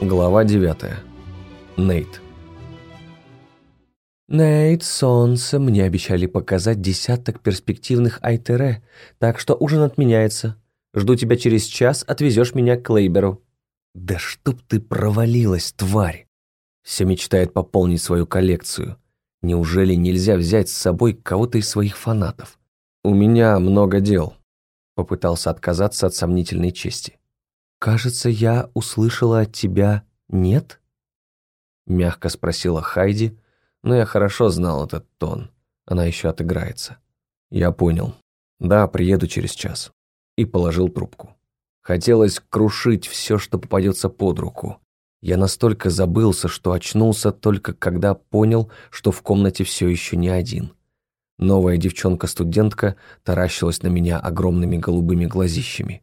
Глава 9. Нейт. «Нейт, солнце, мне обещали показать десяток перспективных Айтере, так что ужин отменяется. Жду тебя через час, отвезешь меня к Клейберу». «Да чтоб ты провалилась, тварь!» Все мечтает пополнить свою коллекцию. Неужели нельзя взять с собой кого-то из своих фанатов? «У меня много дел», — попытался отказаться от сомнительной чести. «Кажется, я услышала от тебя «нет»?» Мягко спросила Хайди, но я хорошо знал этот тон. Она еще отыграется. Я понял. Да, приеду через час. И положил трубку. Хотелось крушить все, что попадется под руку. Я настолько забылся, что очнулся только когда понял, что в комнате все еще не один. Новая девчонка-студентка таращилась на меня огромными голубыми глазищами.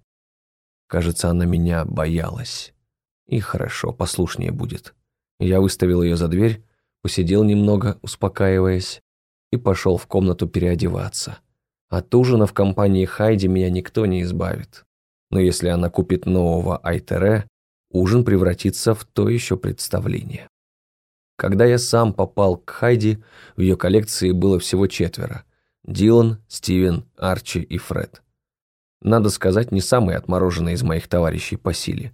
Кажется, она меня боялась. И хорошо, послушнее будет. Я выставил ее за дверь, посидел немного, успокаиваясь, и пошел в комнату переодеваться. От ужина в компании Хайди меня никто не избавит. Но если она купит нового Айтере, ужин превратится в то еще представление. Когда я сам попал к Хайди, в ее коллекции было всего четверо. Дилан, Стивен, Арчи и Фред. Надо сказать, не самые отмороженные из моих товарищей по силе.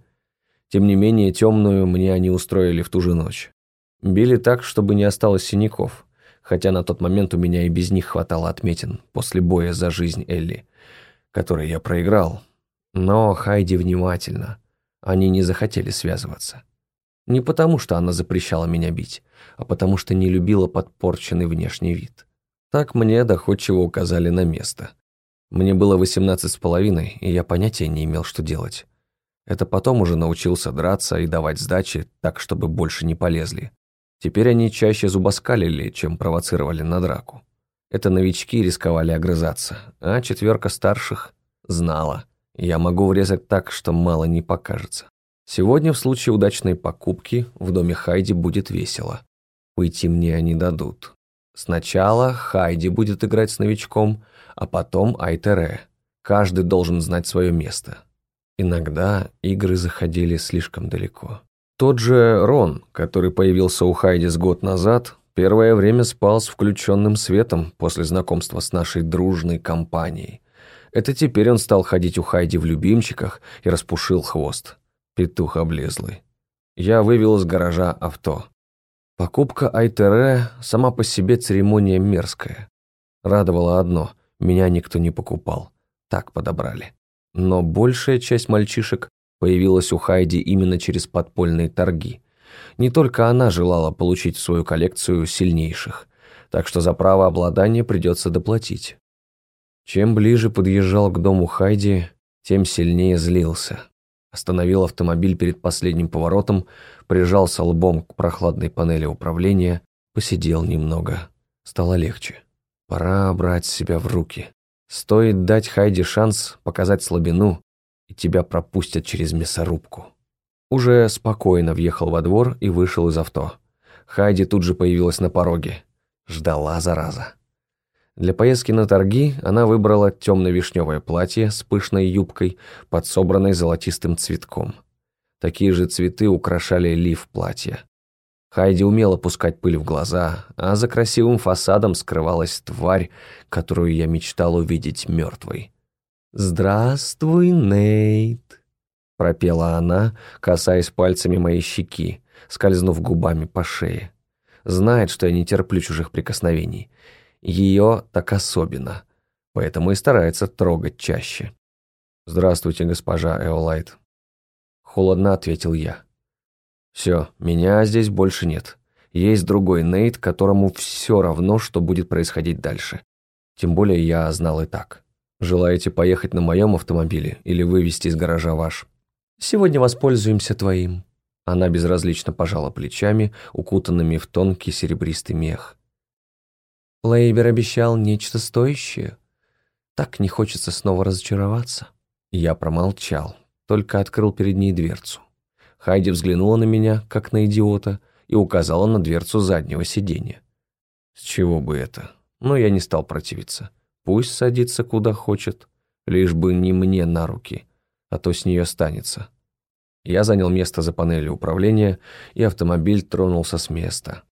Тем не менее, темную мне они устроили в ту же ночь. Били так, чтобы не осталось синяков, хотя на тот момент у меня и без них хватало отметин после боя за жизнь Элли, который я проиграл. Но Хайди внимательно. Они не захотели связываться. Не потому, что она запрещала меня бить, а потому что не любила подпорченный внешний вид. Так мне доходчиво указали на место. Мне было восемнадцать с половиной, и я понятия не имел, что делать. Это потом уже научился драться и давать сдачи так, чтобы больше не полезли. Теперь они чаще зубоскалили, чем провоцировали на драку. Это новички рисковали огрызаться, а четверка старших знала. Я могу врезать так, что мало не покажется. Сегодня в случае удачной покупки в доме Хайди будет весело. Уйти мне не дадут. Сначала Хайди будет играть с новичком, а потом Айтере. Каждый должен знать свое место. Иногда игры заходили слишком далеко. Тот же Рон, который появился у Хайди с год назад, первое время спал с включенным светом после знакомства с нашей дружной компанией. Это теперь он стал ходить у Хайди в любимчиках и распушил хвост. Петух облезлый. Я вывел из гаража авто. Покупка Айтере сама по себе церемония мерзкая. Радовало одно – меня никто не покупал. Так подобрали. Но большая часть мальчишек появилась у Хайди именно через подпольные торги. Не только она желала получить в свою коллекцию сильнейших, так что за право обладания придется доплатить. Чем ближе подъезжал к дому Хайди, тем сильнее злился. Остановил автомобиль перед последним поворотом, прижался лбом к прохладной панели управления, посидел немного. Стало легче. Пора брать себя в руки. Стоит дать Хайди шанс показать слабину, и тебя пропустят через мясорубку. Уже спокойно въехал во двор и вышел из авто. Хайди тут же появилась на пороге. Ждала, зараза. Для поездки на торги она выбрала темно-вишневое платье с пышной юбкой, подсобранной золотистым цветком. Такие же цветы украшали лиф платья. Хайди умела пускать пыль в глаза, а за красивым фасадом скрывалась тварь, которую я мечтал увидеть мертвой. «Здравствуй, Нейт», — пропела она, касаясь пальцами моей щеки, скользнув губами по шее. Знает, что я не терплю чужих прикосновений. Ее так особенно, поэтому и старается трогать чаще. «Здравствуйте, госпожа Эолайт», — холодно ответил я. Все, меня здесь больше нет. Есть другой Нейт, которому все равно, что будет происходить дальше. Тем более я знал и так. Желаете поехать на моем автомобиле или вывести из гаража ваш? Сегодня воспользуемся твоим. Она безразлично пожала плечами, укутанными в тонкий серебристый мех. Лейбер обещал нечто стоящее. Так не хочется снова разочароваться. Я промолчал, только открыл перед ней дверцу. Хайди взглянула на меня, как на идиота, и указала на дверцу заднего сиденья. С чего бы это? Но я не стал противиться. Пусть садится куда хочет, лишь бы не мне на руки, а то с нее останется. Я занял место за панелью управления, и автомобиль тронулся с места.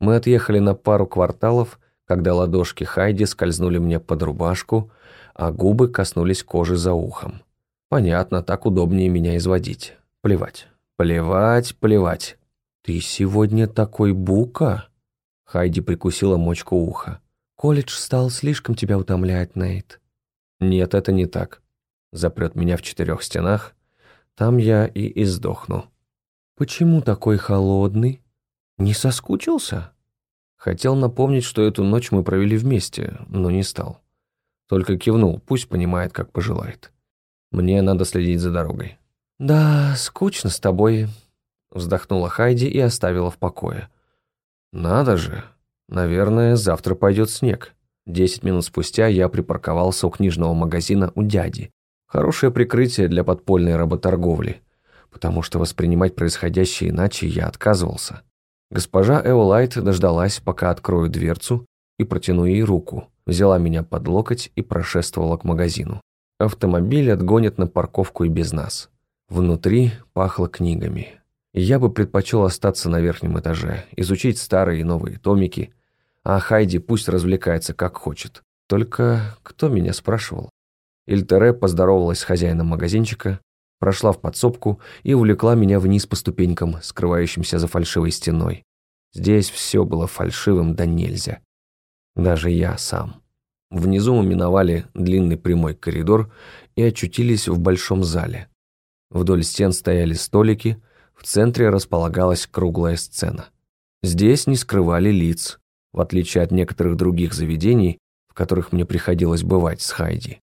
Мы отъехали на пару кварталов, когда ладошки Хайди скользнули мне под рубашку, а губы коснулись кожи за ухом. Понятно, так удобнее меня изводить. Плевать. Плевать, плевать. «Ты сегодня такой бука?» Хайди прикусила мочку уха. «Колледж стал слишком тебя утомлять, Нейт». «Нет, это не так. Запрет меня в четырех стенах. Там я и издохну». «Почему такой холодный? Не соскучился?» Хотел напомнить, что эту ночь мы провели вместе, но не стал. Только кивнул, пусть понимает, как пожелает. Мне надо следить за дорогой. «Да, скучно с тобой», — вздохнула Хайди и оставила в покое. «Надо же. Наверное, завтра пойдет снег». Десять минут спустя я припарковался у книжного магазина у дяди. Хорошее прикрытие для подпольной работорговли, потому что воспринимать происходящее иначе я отказывался. Госпожа Эолайт дождалась, пока открою дверцу, и протяну ей руку, взяла меня под локоть и прошествовала к магазину. Автомобиль отгонят на парковку и без нас. Внутри пахло книгами. Я бы предпочел остаться на верхнем этаже, изучить старые и новые томики, а Хайди пусть развлекается как хочет. Только кто меня спрашивал? Ильтере поздоровалась с хозяином магазинчика, прошла в подсобку и увлекла меня вниз по ступенькам, скрывающимся за фальшивой стеной. Здесь все было фальшивым да нельзя. Даже я сам. Внизу мы миновали длинный прямой коридор и очутились в большом зале. Вдоль стен стояли столики, в центре располагалась круглая сцена. Здесь не скрывали лиц, в отличие от некоторых других заведений, в которых мне приходилось бывать с Хайди.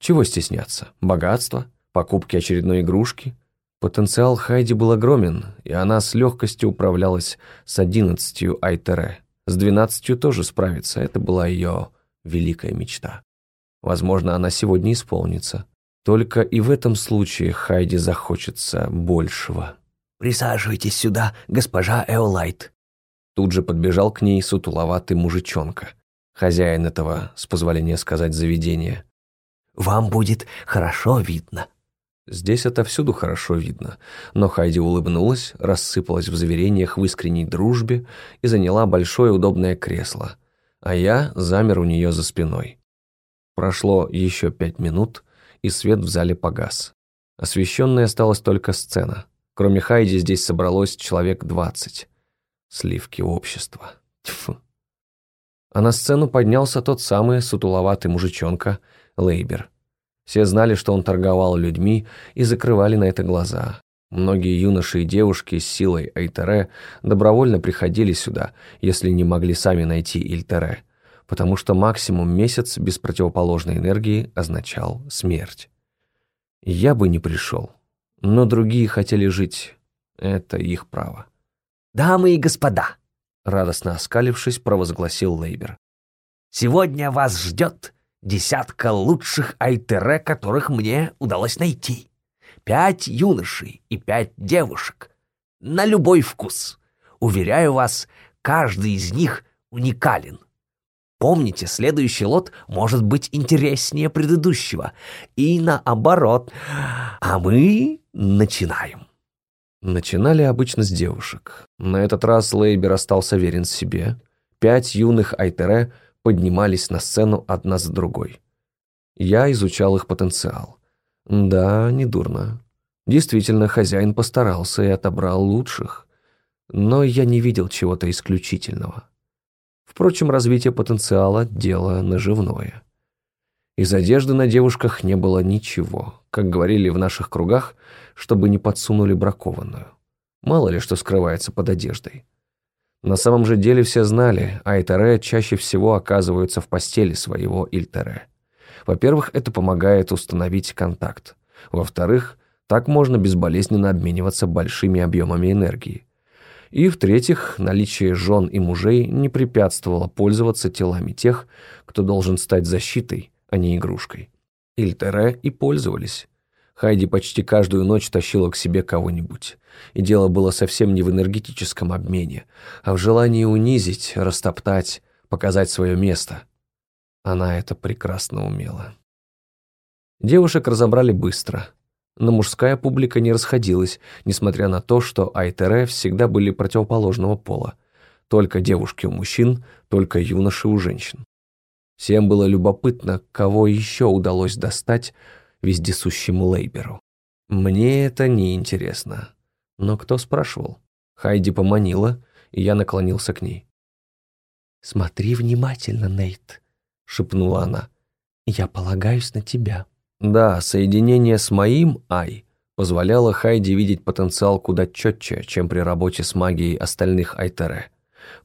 Чего стесняться? Богатство? Покупки очередной игрушки? Потенциал Хайди был огромен, и она с легкостью управлялась с одиннадцатью Айтере. С двенадцатью тоже справиться, это была ее великая мечта. Возможно, она сегодня исполнится. Только и в этом случае Хайди захочется большего. «Присаживайтесь сюда, госпожа Эолайт». Тут же подбежал к ней сутуловатый мужичонка, хозяин этого, с позволения сказать, заведения. «Вам будет хорошо видно». Здесь отовсюду хорошо видно, но Хайди улыбнулась, рассыпалась в заверениях в искренней дружбе и заняла большое удобное кресло, а я замер у нее за спиной. Прошло еще пять минут, и свет в зале погас. Освещенной осталась только сцена. Кроме Хайди здесь собралось человек двадцать. Сливки общества. Тьфу. А на сцену поднялся тот самый сутуловатый мужичонка Лейбер. Все знали, что он торговал людьми и закрывали на это глаза. Многие юноши и девушки с силой Айтере добровольно приходили сюда, если не могли сами найти Ильтере, потому что максимум месяц без противоположной энергии означал смерть. Я бы не пришел. Но другие хотели жить. Это их право. «Дамы и господа!» Радостно оскалившись, провозгласил Лейбер. «Сегодня вас ждет десятка лучших айтере, которых мне удалось найти. Пять юношей и пять девушек. На любой вкус. Уверяю вас, каждый из них уникален. Помните, следующий лот может быть интереснее предыдущего. И наоборот. А мы начинаем. Начинали обычно с девушек. На этот раз Лейбер остался верен себе. Пять юных Айтере поднимались на сцену одна за другой. Я изучал их потенциал. Да, недурно. Действительно, хозяин постарался и отобрал лучших. Но я не видел чего-то исключительного. Впрочем, развитие потенциала – дело наживное. Из одежды на девушках не было ничего, как говорили в наших кругах, чтобы не подсунули бракованную. Мало ли что скрывается под одеждой. На самом же деле все знали, Айтере чаще всего оказываются в постели своего Ильтере. Во-первых, это помогает установить контакт. Во-вторых, так можно безболезненно обмениваться большими объемами энергии. И, в-третьих, наличие жен и мужей не препятствовало пользоваться телами тех, кто должен стать защитой, а не игрушкой. Ильтере и пользовались. Хайди почти каждую ночь тащила к себе кого-нибудь. И дело было совсем не в энергетическом обмене, а в желании унизить, растоптать, показать свое место. Она это прекрасно умела. Девушек разобрали быстро. Но мужская публика не расходилась, несмотря на то, что Айтере всегда были противоположного пола. Только девушки у мужчин, только юноши у женщин. Всем было любопытно, кого еще удалось достать вездесущему Лейберу. Мне это не интересно. Но кто спрашивал? Хайди поманила, и я наклонился к ней. «Смотри внимательно, Нейт», — шепнула она. «Я полагаюсь на тебя». Да, соединение с моим Ай позволяло Хайди видеть потенциал куда четче, чем при работе с магией остальных Айтере.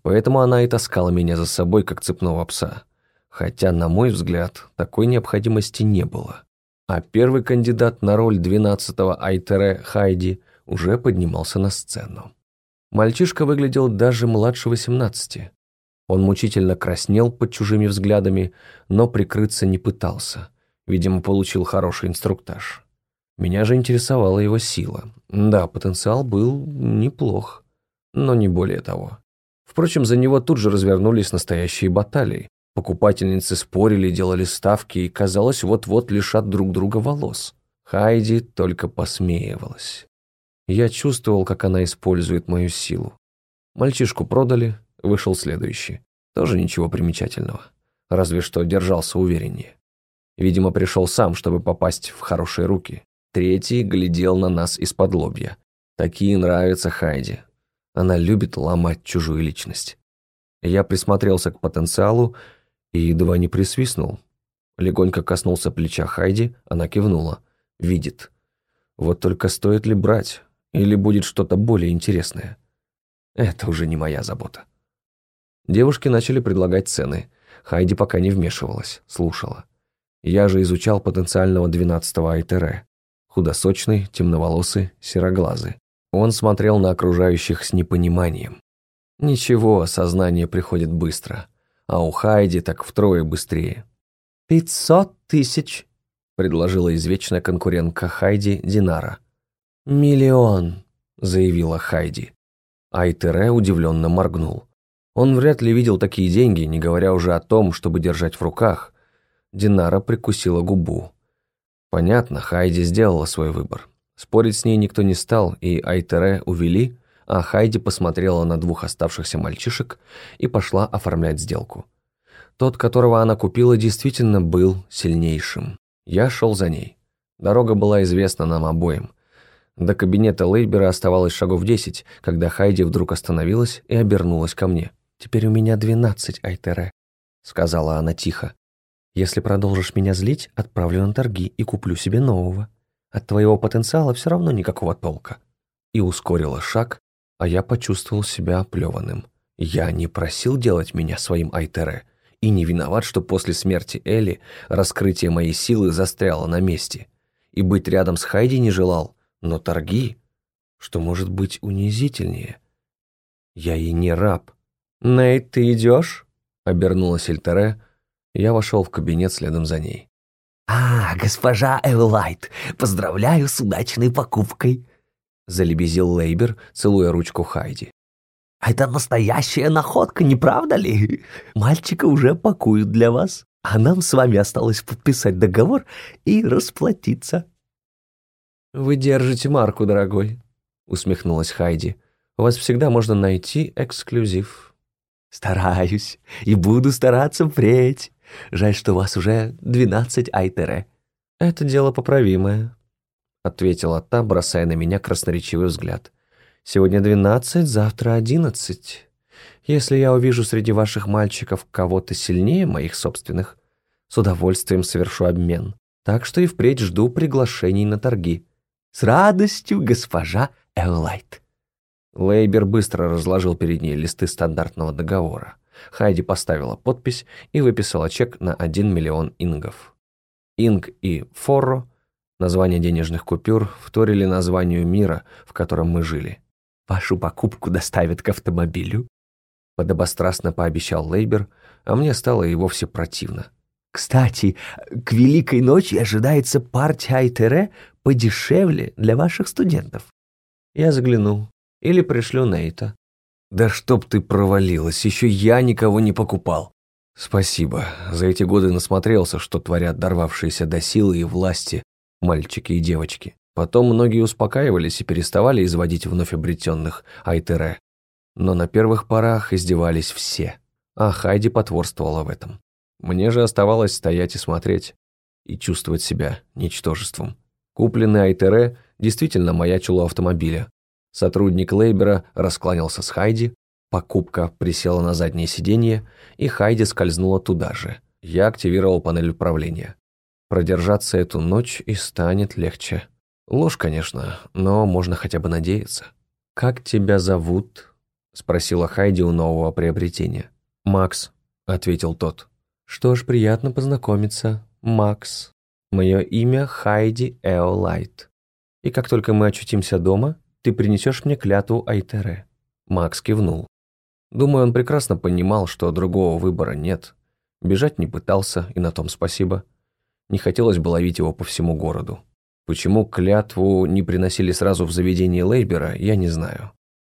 Поэтому она и таскала меня за собой, как цепного пса. Хотя, на мой взгляд, такой необходимости не было. А первый кандидат на роль 12-го Айтере Хайди уже поднимался на сцену. Мальчишка выглядел даже младше 18. Он мучительно краснел под чужими взглядами, но прикрыться не пытался – Видимо, получил хороший инструктаж. Меня же интересовала его сила. Да, потенциал был неплох, но не более того. Впрочем, за него тут же развернулись настоящие баталии. Покупательницы спорили, делали ставки и, казалось, вот-вот лишат друг друга волос. Хайди только посмеивалась. Я чувствовал, как она использует мою силу. Мальчишку продали, вышел следующий. Тоже ничего примечательного. Разве что держался увереннее. Видимо, пришел сам, чтобы попасть в хорошие руки. Третий глядел на нас из-под лобья. Такие нравятся Хайди. Она любит ломать чужую личность. Я присмотрелся к потенциалу и едва не присвистнул. Легонько коснулся плеча Хайди, она кивнула. Видит. Вот только стоит ли брать? Или будет что-то более интересное? Это уже не моя забота. Девушки начали предлагать цены. Хайди пока не вмешивалась, слушала. Я же изучал потенциального двенадцатого Айтере. Худосочный, темноволосый, сероглазый. Он смотрел на окружающих с непониманием. Ничего, сознание приходит быстро. А у Хайди так втрое быстрее. «Пятьсот тысяч», — предложила извечная конкурентка Хайди Динара. «Миллион», — заявила Хайди. Айтере удивленно моргнул. Он вряд ли видел такие деньги, не говоря уже о том, чтобы держать в руках, Динара прикусила губу. Понятно, Хайди сделала свой выбор. Спорить с ней никто не стал, и Айтере увели, а Хайди посмотрела на двух оставшихся мальчишек и пошла оформлять сделку. Тот, которого она купила, действительно был сильнейшим. Я шел за ней. Дорога была известна нам обоим. До кабинета Лейбера оставалось шагов десять, когда Хайди вдруг остановилась и обернулась ко мне. «Теперь у меня двенадцать Айтере», — сказала она тихо. Если продолжишь меня злить, отправлю на торги и куплю себе нового. От твоего потенциала все равно никакого толка». И ускорила шаг, а я почувствовал себя оплеванным. Я не просил делать меня своим Айтере, и не виноват, что после смерти Элли раскрытие моей силы застряло на месте. И быть рядом с Хайди не желал, но торги, что может быть унизительнее. Я и не раб. «Нейт, ты идешь?» — обернулась Эльтере, я вошел в кабинет следом за ней. «А, госпожа Эвелайт, поздравляю с удачной покупкой!» Залебезил Лейбер, целуя ручку Хайди. «Это настоящая находка, не правда ли? Мальчика уже пакуют для вас, а нам с вами осталось подписать договор и расплатиться». «Вы держите марку, дорогой», — усмехнулась Хайди. «У вас всегда можно найти эксклюзив». «Стараюсь и буду стараться впредь», Жаль, что у вас уже двенадцать айтере». «Это дело поправимое», — ответила та, бросая на меня красноречивый взгляд. «Сегодня двенадцать, завтра одиннадцать. Если я увижу среди ваших мальчиков кого-то сильнее моих собственных, с удовольствием совершу обмен. Так что и впредь жду приглашений на торги». «С радостью, госпожа Эллайт». Лейбер быстро разложил перед ней листы стандартного договора. Хайди поставила подпись и выписала чек на 1 миллион ингов. Инг и Форро, названия денежных купюр, вторили названию мира, в котором мы жили. «Вашу покупку доставят к автомобилю», — подобострастно пообещал Лейбер, а мне стало и вовсе противно. «Кстати, к Великой ночи ожидается партия Айтере подешевле для ваших студентов». Я загляну. Или пришлю Нейта. Да чтоб ты провалилась, еще я никого не покупал. Спасибо. За эти годы насмотрелся, что творят дорвавшиеся до силы и власти мальчики и девочки. Потом многие успокаивались и переставали изводить вновь обретенных Айтере. Но на первых порах издевались все, а Хайди потворствовала в этом. Мне же оставалось стоять и смотреть, и чувствовать себя ничтожеством. Купленный Айтере действительно маячил у автомобиля. Сотрудник Лейбера раскланялся с Хайди, покупка присела на заднее сиденье, и Хайди скользнула туда же. Я активировал панель управления. Продержаться эту ночь и станет легче. Ложь, конечно, но можно хотя бы надеяться. «Как тебя зовут?» — спросила Хайди у нового приобретения. «Макс», — ответил тот. «Что ж, приятно познакомиться, Макс. Мое имя Хайди Эолайт. И как только мы очутимся дома, ты принесешь мне клятву Айтере». Макс кивнул. Думаю, он прекрасно понимал, что другого выбора нет. Бежать не пытался, и на том спасибо. Не хотелось бы ловить его по всему городу. Почему клятву не приносили сразу в заведение Лейбера, я не знаю.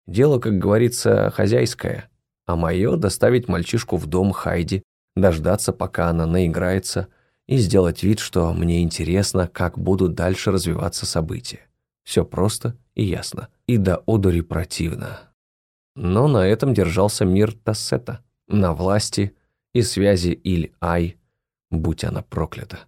Дело, как говорится, хозяйское. А мое – доставить мальчишку в дом Хайди, дождаться, пока она наиграется, и сделать вид, что мне интересно, как будут дальше развиваться события. Все просто и ясно. И до одури противно. Но на этом держался мир Тассета. На власти и связи Иль-Ай, будь она проклята.